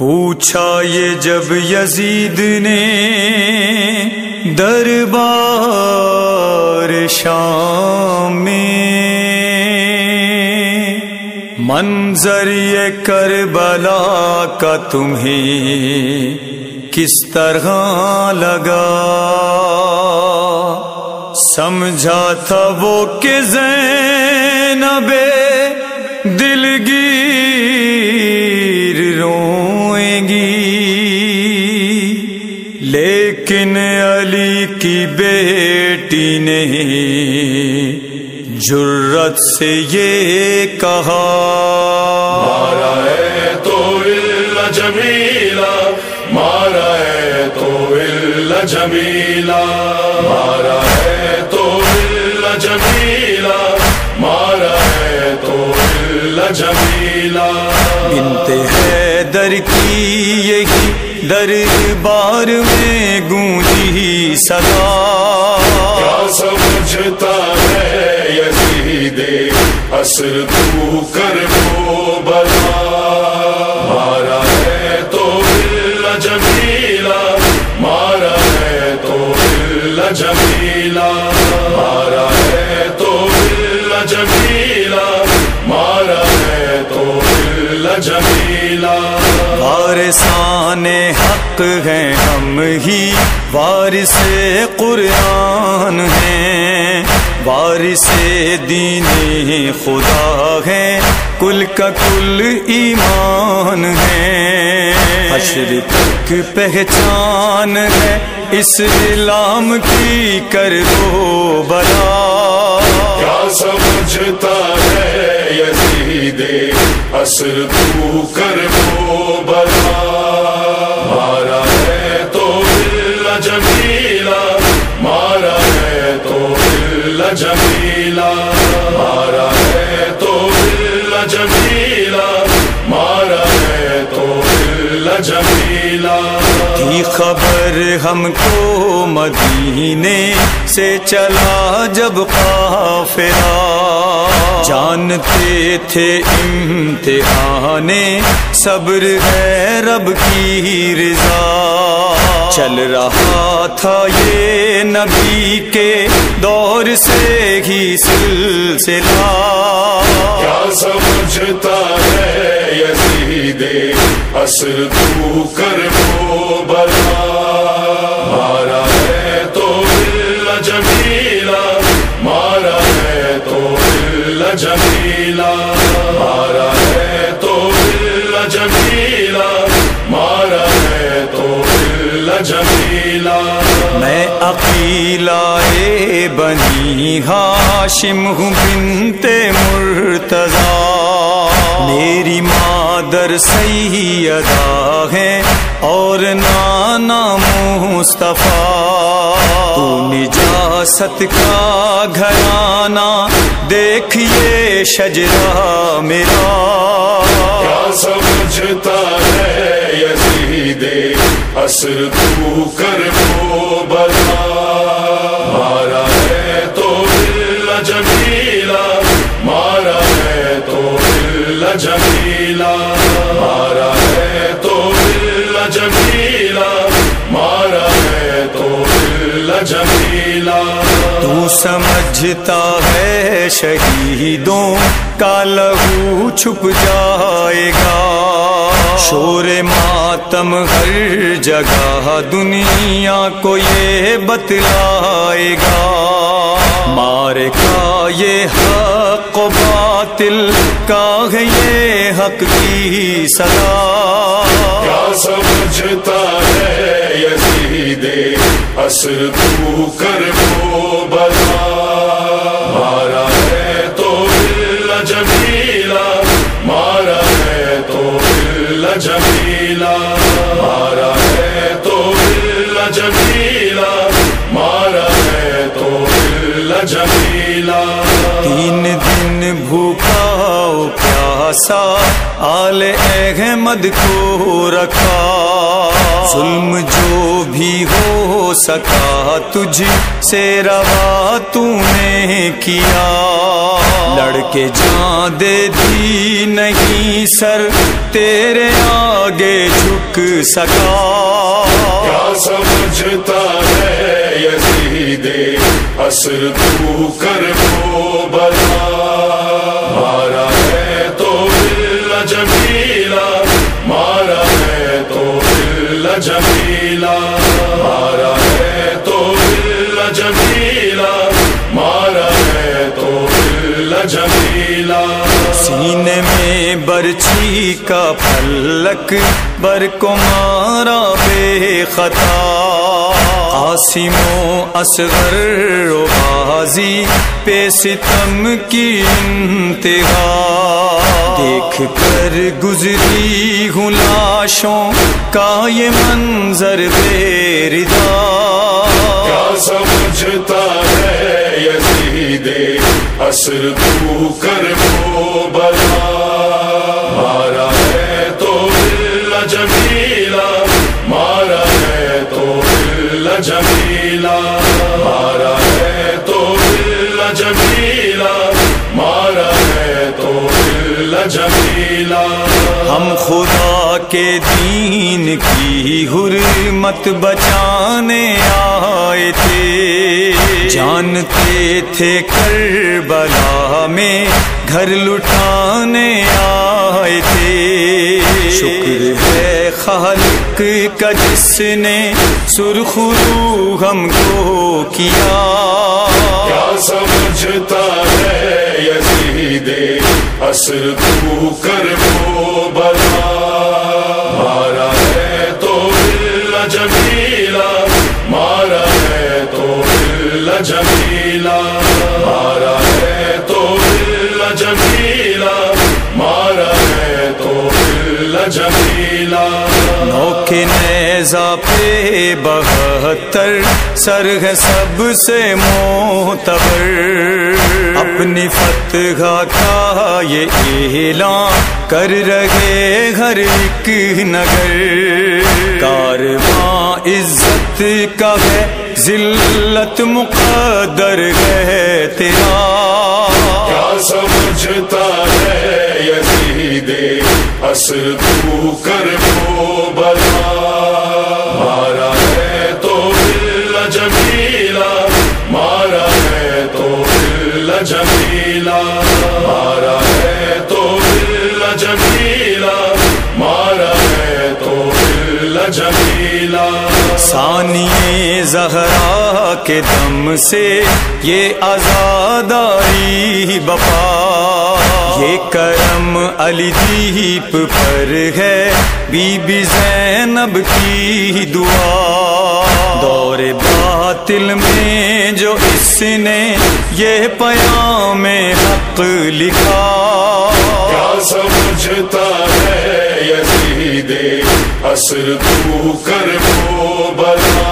پوچھا یہ جب یزید نے دربار شام میں، منظر یہ کربلا کا تمہیں کس طرح لگا؟ سمجھا تھا وہ کہ زینب دلگیر گی۔ لیکن علی کی بیٹی نے جرت سے یہ کہا۔ مارا ہے تو اللہ جمیلا مارا ہے تو اللہ جمیلا مارا ہے یہی دربار میں گونجی صدا۔ کیا سمجھتا ہے یزید اثر تو کر وہ بلا۔ مارا ہے تو اللہ جمیلا، مارا ہے تو اللہ جمیلا۔ وارثان حق ہیں، ہم ہی وارث قرآن ہیں۔ وارث دین خدا ہے کل کا کل ایمان ہے حشر تک پہچان ہے، اسلام کی کر دو بلا۔ کیا سمجھتا ہے دے اثر تو کر وہ بلا۔ مارا ہے تو دل جمیلا۔ مارا ہے تو دل جمیلا۔ مارا خبر ہم کو مدینے سے چلا جب قافلہ۔ جانتے تھے امتحان، صبر ہے رب کی رضا۔ چل رہا تھا یہ نبی کے دور سے ہی سلسلہ۔ کیا سمجھتا ہے یزید، اثر تو کر وہ۔ مارا ہے تو اللہ جمیلا مارا ہے تو اللہ جمیلا مارا ہے تو اللہ جمیلا مارا ہے تو اللہ جمیلا میں عقیلہ اے بنی ہاشم ہوں بنت مرتضی۔ میری در مادر سیدہ ہے اور نانا مصطفیٰ۔ تو نجاست کا گھرانہ دیکھیے شجرا میرا۔ کیا سمجھتا ہے یزید؟ اثر تو کر وہ بلا۔ مارا جمیلا تو سمجھتا ہے شہیدوں کا لہو چھپ جائے گا۔ شور ماتم ہر جگہ دنیا کو یہ بتلائے گا۔ مار کا یہ ہر باطل کا ہے یہ حق کی صدا۔ کیا سمجھتا ہے یزید، اثر تو کر وہ بلا۔ اللہ آل احمد کو رکھا۔ ظلم جو بھی ہو سکا، تجھ سے روا تو نے کیا۔ لڑکے جان دے دی نہیں سر، تیرے آگے جھک سکا۔ کیا سمجھتا ہے یزید؟ اثر تو کر کو بلا برچھی کا پلک بر کو مارا بے خطا۔ آسیم و اصغر و بازی پہ ستم کی انتہا۔ دیکھ کر گزری ہوں لاشوں کا یہ منظر بے ردا کیا سمجھتا ہے یزید، اثر تو کر کو بلا۔ جمیلا مارا ہے تو دل جمیلا مارا ہے تو دل جمیلا ہم خدا کے دین کی حرمت بچانے آئے تھے۔ جانتے تھے کربلا میں گھر لٹانے آئے تھے۔ شکر ہے خالق کا جس نے سرخرو ہم کو کیا۔ کیا سمجھتا ہے یزید اثر تو کر کو بلا مارا ہے تو دل جمیلا۔ مارا ہے تو دل جمیلا۔ مارا نیزا پہ بہتر، سر ہے سب سے معتبر۔ اپنی فتح کا یہ اعلان کر رہے ہر ایک نگر۔ کارواں عزت کا ہے، ذلت مقدر ہے تیرا۔ کیا سمجھتا ہے یزید اثر تو کر کو بلا مارا ہے تو دل جمیلا، مارا ہے تو دل جمیلا، مارا ہے تو دل جمیلا، مارا ہے تو دل جمیلا۔ ثانی زہرا کے دم سے یہ آزاداری بپا۔ یہ کرم علی دیپ پر ہے بی بی زینب کی دعا۔ دور باطل میں جو اس نے یہ پیام حق لکھا۔ کیا سمجھتا ہے یزید؟ اثر تو کر کو بلا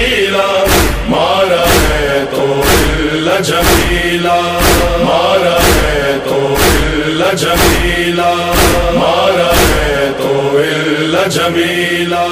جمیلا مارا ہے تو دل جمیلا مارا ہے تو دل جمیلا مارا ہے تو دل جمیلا